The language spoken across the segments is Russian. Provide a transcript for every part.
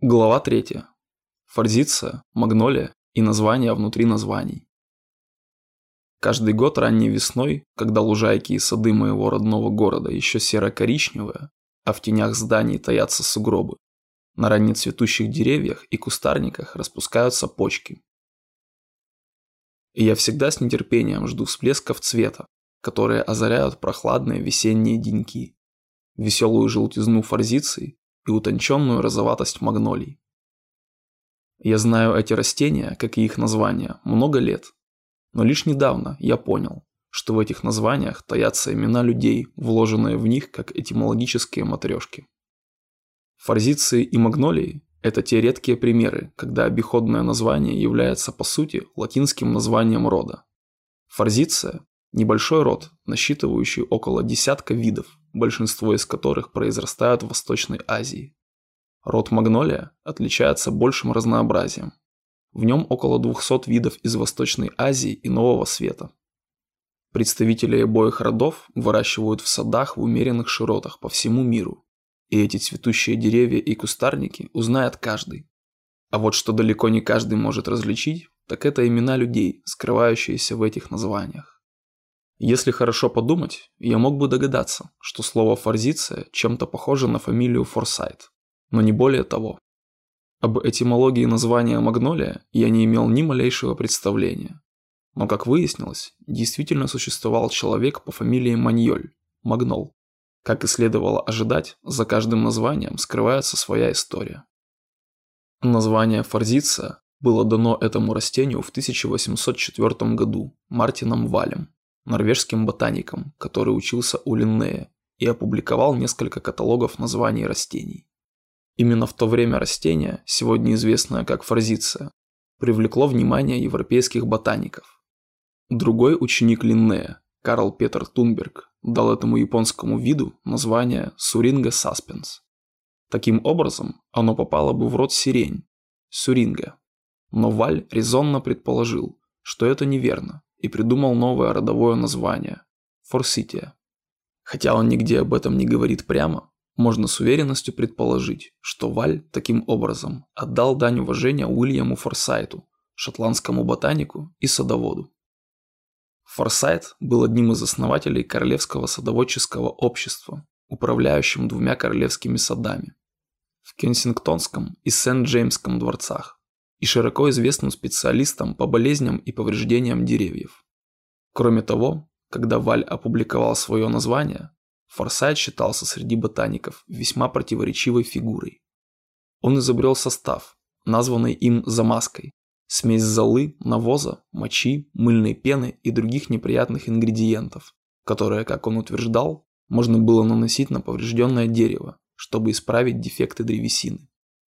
Глава 3. Форзиция, магнолия и названия внутри названий. Каждый год ранней весной, когда лужайки и сады моего родного города еще серо-коричневые, а в тенях зданий таятся сугробы, на раннецветущих деревьях и кустарниках распускаются почки. И я всегда с нетерпением жду всплесков цвета, которые озаряют прохладные весенние деньки, веселую желтизну форзиции и утонченную розоватость магнолий. Я знаю эти растения, как и их названия, много лет. Но лишь недавно я понял, что в этих названиях таятся имена людей, вложенные в них как этимологические матрешки. Форзиции и магнолии – это те редкие примеры, когда обиходное название является по сути латинским названием рода. Форзиция – небольшой род, насчитывающий около десятка видов, большинство из которых произрастают в Восточной Азии. Род магнолия отличается большим разнообразием. В нем около 200 видов из Восточной Азии и Нового Света. Представители обоих родов выращивают в садах в умеренных широтах по всему миру. И эти цветущие деревья и кустарники узнает каждый. А вот что далеко не каждый может различить, так это имена людей, скрывающиеся в этих названиях. Если хорошо подумать, я мог бы догадаться, что слово «форзиция» чем-то похоже на фамилию Форсайт, но не более того. Об этимологии названия магнолия я не имел ни малейшего представления. Но, как выяснилось, действительно существовал человек по фамилии Маньоль, Магнол. Как и следовало ожидать, за каждым названием скрывается своя история. Название форзиция было дано этому растению в 1804 году Мартином Валем норвежским ботаником, который учился у Линнея и опубликовал несколько каталогов названий растений. Именно в то время растение, сегодня известное как форзиция, привлекло внимание европейских ботаников. Другой ученик Линнея, Карл Петер Тунберг, дал этому японскому виду название Суринга саспенс. Таким образом, оно попало бы в род сирень, суринга. Но Валь резонно предположил, что это неверно, и придумал новое родовое название – Форсития. Хотя он нигде об этом не говорит прямо, можно с уверенностью предположить, что Валь таким образом отдал дань уважения Уильяму Форсайту, шотландскому ботанику и садоводу. Форсайт был одним из основателей Королевского садоводческого общества, управляющим двумя королевскими садами в Кенсингтонском и Сент-Джеймском дворцах и широко известным специалистом по болезням и повреждениям деревьев. Кроме того, когда Валь опубликовал свое название, Форсайт считался среди ботаников весьма противоречивой фигурой. Он изобрел состав, названный им замазкой, смесь золы, навоза, мочи, мыльной пены и других неприятных ингредиентов, которые, как он утверждал, можно было наносить на поврежденное дерево, чтобы исправить дефекты древесины.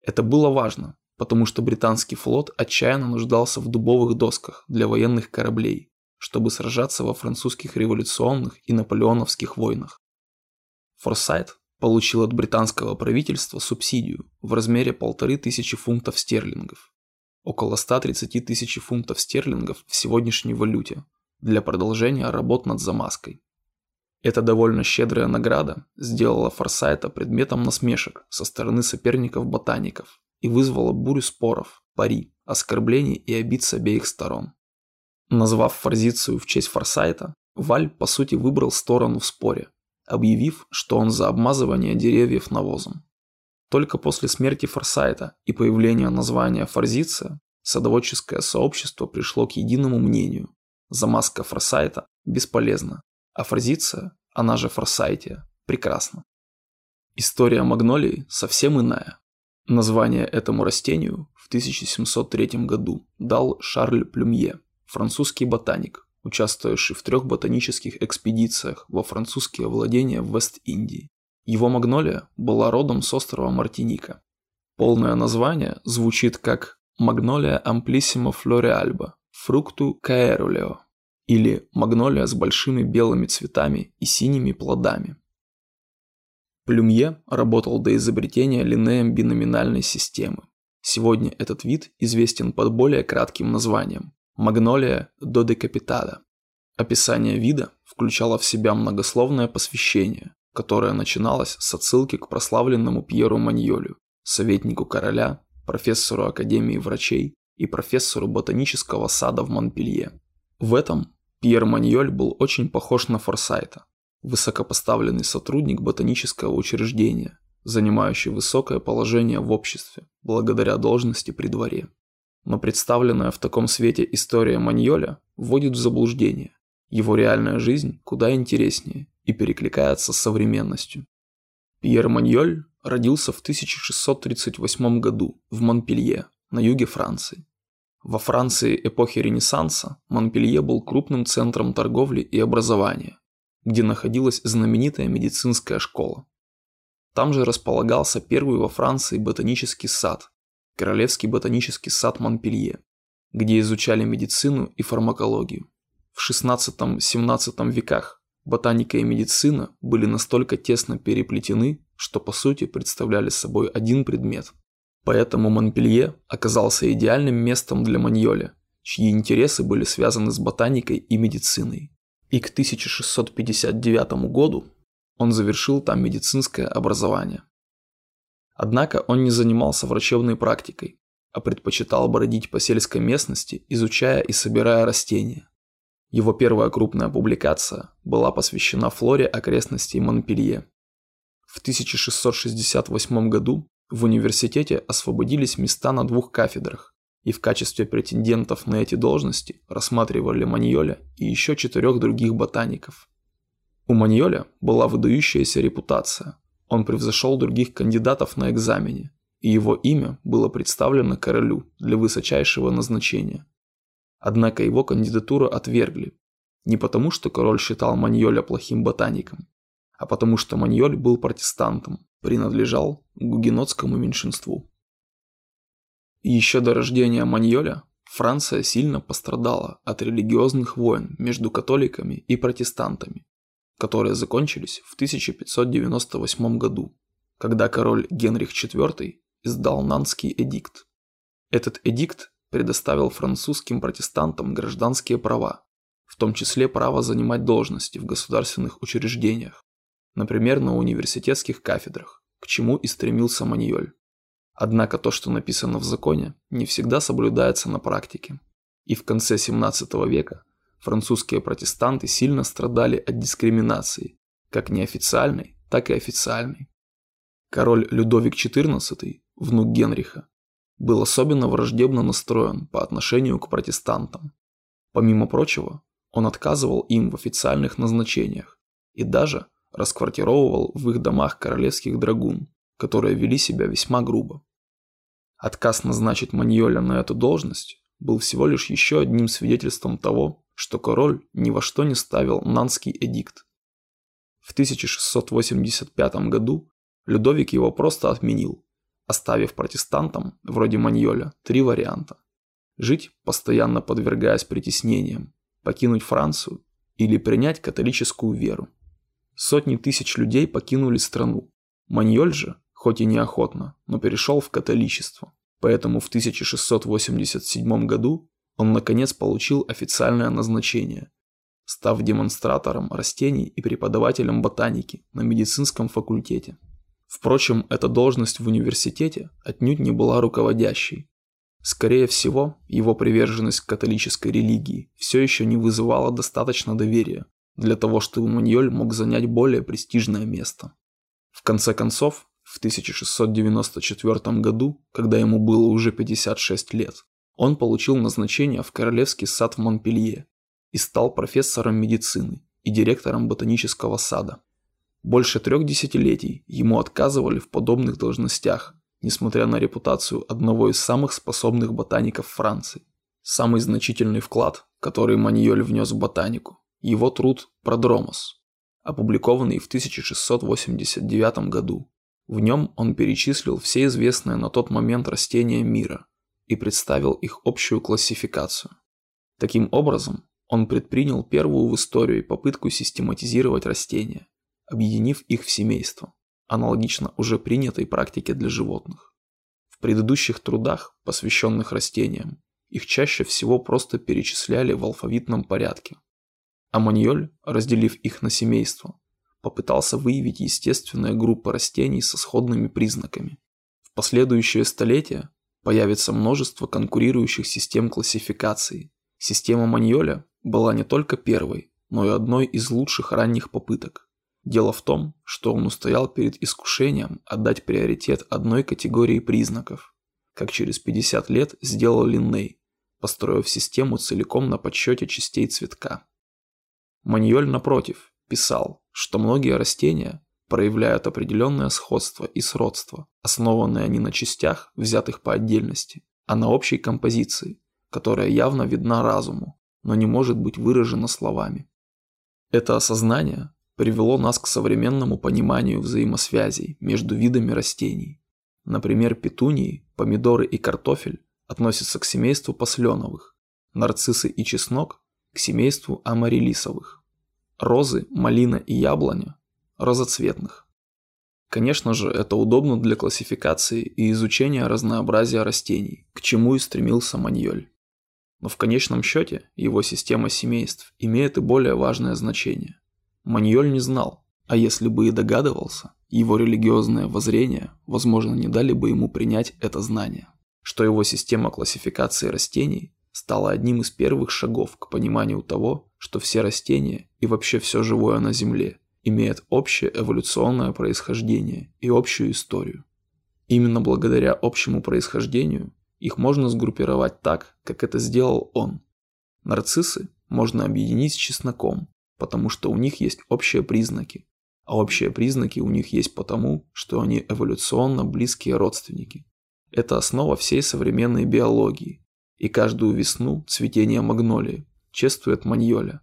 Это было важно, потому что британский флот отчаянно нуждался в дубовых досках для военных кораблей, чтобы сражаться во французских революционных и наполеоновских войнах. Форсайт получил от британского правительства субсидию в размере полторы тысячи фунтов стерлингов, около 130 тысяч фунтов стерлингов в сегодняшней валюте, для продолжения работ над замазкой. Эта довольно щедрая награда сделала Форсайта предметом насмешек со стороны соперников-ботаников, и вызвала бурю споров, пари, оскорблений и обид с обеих сторон. Назвав Форзицию в честь Форсайта, Валь по сути выбрал сторону в споре, объявив, что он за обмазывание деревьев навозом. Только после смерти Форсайта и появления названия Форзиция садоводческое сообщество пришло к единому мнению – замазка Форсайта бесполезна, а Форзиция, она же Форсайтия, прекрасна. История Магнолии совсем иная. Название этому растению в 1703 году дал Шарль Плюмье, французский ботаник, участвовавший в трех ботанических экспедициях во французские владения в Вест-Индии. Его магнолия была родом с острова Мартиника. Полное название звучит как Магнолия амплиссимо флореальба, фрукту каэрулео, или магнолия с большими белыми цветами и синими плодами. Плюмье работал до изобретения Линнеем биноминальной системы. Сегодня этот вид известен под более кратким названием – Магнолия додекапитада. Описание вида включало в себя многословное посвящение, которое начиналось с отсылки к прославленному Пьеру Маньолю советнику короля, профессору Академии врачей и профессору ботанического сада в Монпелье. В этом Пьер Маньоль был очень похож на Форсайта, высокопоставленный сотрудник ботанического учреждения, занимающий высокое положение в обществе благодаря должности при дворе. Но представленная в таком свете история Маньоля вводит в заблуждение. Его реальная жизнь куда интереснее и перекликается с современностью. Пьер Маньоль родился в 1638 году в Монпелье, на юге Франции. Во Франции эпохи Ренессанса Монпелье был крупным центром торговли и образования, где находилась знаменитая медицинская школа. Там же располагался первый во Франции ботанический сад, Королевский ботанический сад Монпелье, где изучали медицину и фармакологию. В XVI-XVII веках ботаника и медицина были настолько тесно переплетены, что по сути представляли собой один предмет – Поэтому Монпелье оказался идеальным местом для Маньоля, чьи интересы были связаны с ботаникой и медициной. И к 1659 году он завершил там медицинское образование. Однако он не занимался врачебной практикой, а предпочитал бродить по сельской местности, изучая и собирая растения. Его первая крупная публикация была посвящена флоре окрестностей Монпелье. В 1668 году в университете освободились места на двух кафедрах, и в качестве претендентов на эти должности рассматривали Маньоля и еще четырех других ботаников. У Маньоля была выдающаяся репутация. Он превзошел других кандидатов на экзамене, и его имя было представлено королю для высочайшего назначения. Однако его кандидатуру отвергли. Не потому, что король считал Маньоля плохим ботаником, а потому что Маньоль был протестантом, принадлежал гугенотскому меньшинству. Еще до рождения Маньоля Франция сильно пострадала от религиозных войн между католиками и протестантами, которые закончились в 1598 году, когда король Генрих IV издал Нанский эдикт. Этот эдикт предоставил французским протестантам гражданские права, в том числе право занимать должности в государственных учреждениях, например, на университетских кафедрах, к чему и стремился Маньоль. Однако то, что написано в законе, не всегда соблюдается на практике. И в конце 17 века французские протестанты сильно страдали от дискриминации, как неофициальной, так и официальной. Король Людовик XIV, внук Генриха, был особенно враждебно настроен по отношению к протестантам. Помимо прочего, он отказывал им в официальных назначениях и даже расквартировывал в их домах королевских драгун, которые вели себя весьма грубо. Отказ назначить Маньоля на эту должность был всего лишь еще одним свидетельством того, что король ни во что не ставил Нанский эдикт. В 1685 году Людовик его просто отменил, оставив протестантам, вроде Маньоля, три варианта. Жить, постоянно подвергаясь притеснениям, покинуть Францию или принять католическую веру. Сотни тысяч людей покинули страну. Маньоль же, хоть и неохотно, но перешел в католичество. Поэтому в 1687 году он наконец получил официальное назначение, став демонстратором растений и преподавателем ботаники на медицинском факультете. Впрочем, эта должность в университете отнюдь не была руководящей. Скорее всего, его приверженность к католической религии все еще не вызывала достаточно доверия, для того, чтобы Маньоль мог занять более престижное место. В конце концов, в 1694 году, когда ему было уже 56 лет, он получил назначение в Королевский сад в Монпелье и стал профессором медицины и директором ботанического сада. Больше трех десятилетий ему отказывали в подобных должностях, несмотря на репутацию одного из самых способных ботаников Франции. Самый значительный вклад, который Маньоль внес в ботанику, его труд «Продромос», опубликованный в 1689 году. В нем он перечислил все известные на тот момент растения мира и представил их общую классификацию. Таким образом, он предпринял первую в истории попытку систематизировать растения, объединив их в семейство, аналогично уже принятой практике для животных. В предыдущих трудах, посвященных растениям, их чаще всего просто перечисляли в алфавитном порядке, а Маньоль, разделив их на семейство, попытался выявить естественные группы растений со сходными признаками. В последующие столетия появится множество конкурирующих систем классификации. Система Маньоля была не только первой, но и одной из лучших ранних попыток. Дело в том, что он устоял перед искушением отдать приоритет одной категории признаков, как через 50 лет сделал Линней, построив систему целиком на подсчете частей цветка. Маньоль, напротив, писал, что многие растения проявляют определенное сходство и сродство, основанные не на частях, взятых по отдельности, а на общей композиции, которая явно видна разуму, но не может быть выражена словами. Это осознание привело нас к современному пониманию взаимосвязей между видами растений. Например, петунии, помидоры и картофель относятся к семейству посленовых, нарциссы и чеснок – к семейству амарилисовых, розы, малина и яблоня разоцветных. Конечно же, это удобно для классификации и изучения разнообразия растений, к чему и стремился Маньоль. Но в конечном счете его система семейств имеет и более важное значение. Маньоль не знал, а если бы и догадывался, его религиозное воззрение, возможно, не дали бы ему принять это знание, что его система классификации растений стала одним из первых шагов к пониманию того, что все растения и вообще все живое на Земле имеет общее эволюционное происхождение и общую историю. Именно благодаря общему происхождению их можно сгруппировать так, как это сделал он. Нарциссы можно объединить с чесноком, потому что у них есть общие признаки, а общие признаки у них есть потому, что они эволюционно близкие родственники. Это основа всей современной биологии, и каждую весну цветение магнолии чествует Маньоля.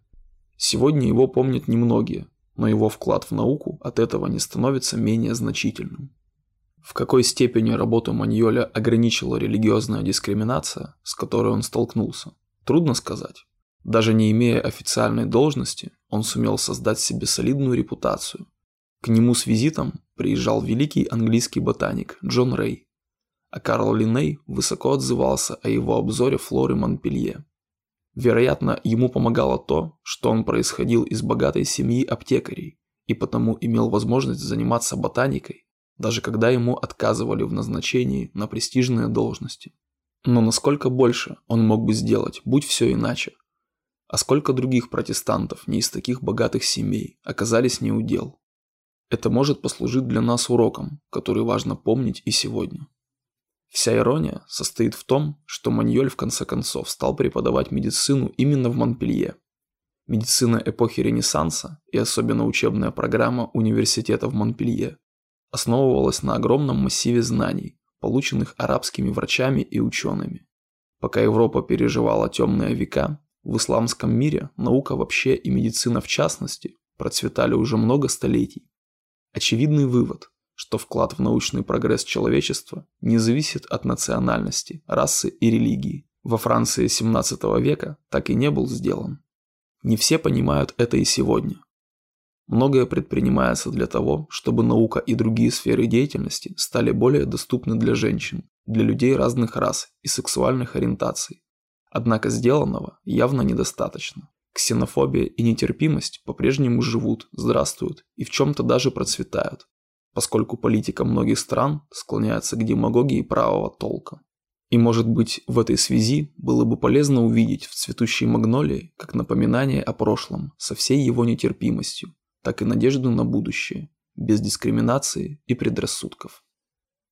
Сегодня его помнят немногие, но его вклад в науку от этого не становится менее значительным. В какой степени работу Маньоля ограничила религиозная дискриминация, с которой он столкнулся, трудно сказать. Даже не имея официальной должности, он сумел создать себе солидную репутацию. К нему с визитом приезжал великий английский ботаник Джон Рэй, а Карл Линней высоко отзывался о его обзоре флоры Монпелье. Вероятно, ему помогало то, что он происходил из богатой семьи аптекарей и потому имел возможность заниматься ботаникой, даже когда ему отказывали в назначении на престижные должности. Но насколько больше он мог бы сделать, будь все иначе? А сколько других протестантов не из таких богатых семей оказались не у дел? Это может послужить для нас уроком, который важно помнить и сегодня. Вся ирония состоит в том, что Маньоль в конце концов стал преподавать медицину именно в Монпелье. Медицина эпохи Ренессанса и особенно учебная программа университета в Монпелье основывалась на огромном массиве знаний, полученных арабскими врачами и учеными. Пока Европа переживала темные века, в исламском мире наука вообще и медицина в частности процветали уже много столетий. Очевидный вывод что вклад в научный прогресс человечества не зависит от национальности, расы и религии. Во Франции 17 века так и не был сделан. Не все понимают это и сегодня. Многое предпринимается для того, чтобы наука и другие сферы деятельности стали более доступны для женщин, для людей разных рас и сексуальных ориентаций. Однако сделанного явно недостаточно. Ксенофобия и нетерпимость по-прежнему живут, здравствуют и в чем-то даже процветают поскольку политика многих стран склоняется к демагогии правого толка. И может быть в этой связи было бы полезно увидеть в цветущей магнолии как напоминание о прошлом со всей его нетерпимостью, так и надежду на будущее, без дискриминации и предрассудков.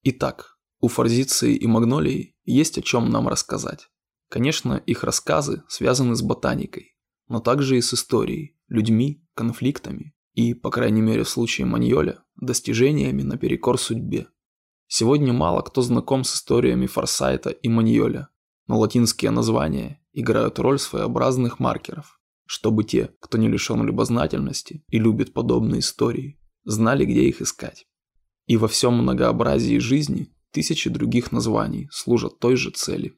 Итак, у форзиции и магнолии есть о чем нам рассказать. Конечно, их рассказы связаны с ботаникой, но также и с историей, людьми, конфликтами и, по крайней мере в случае Маньоля, достижениями наперекор судьбе. Сегодня мало кто знаком с историями Форсайта и Маньоля, но латинские названия играют роль своеобразных маркеров, чтобы те, кто не лишен любознательности и любит подобные истории, знали, где их искать. И во всем многообразии жизни тысячи других названий служат той же цели.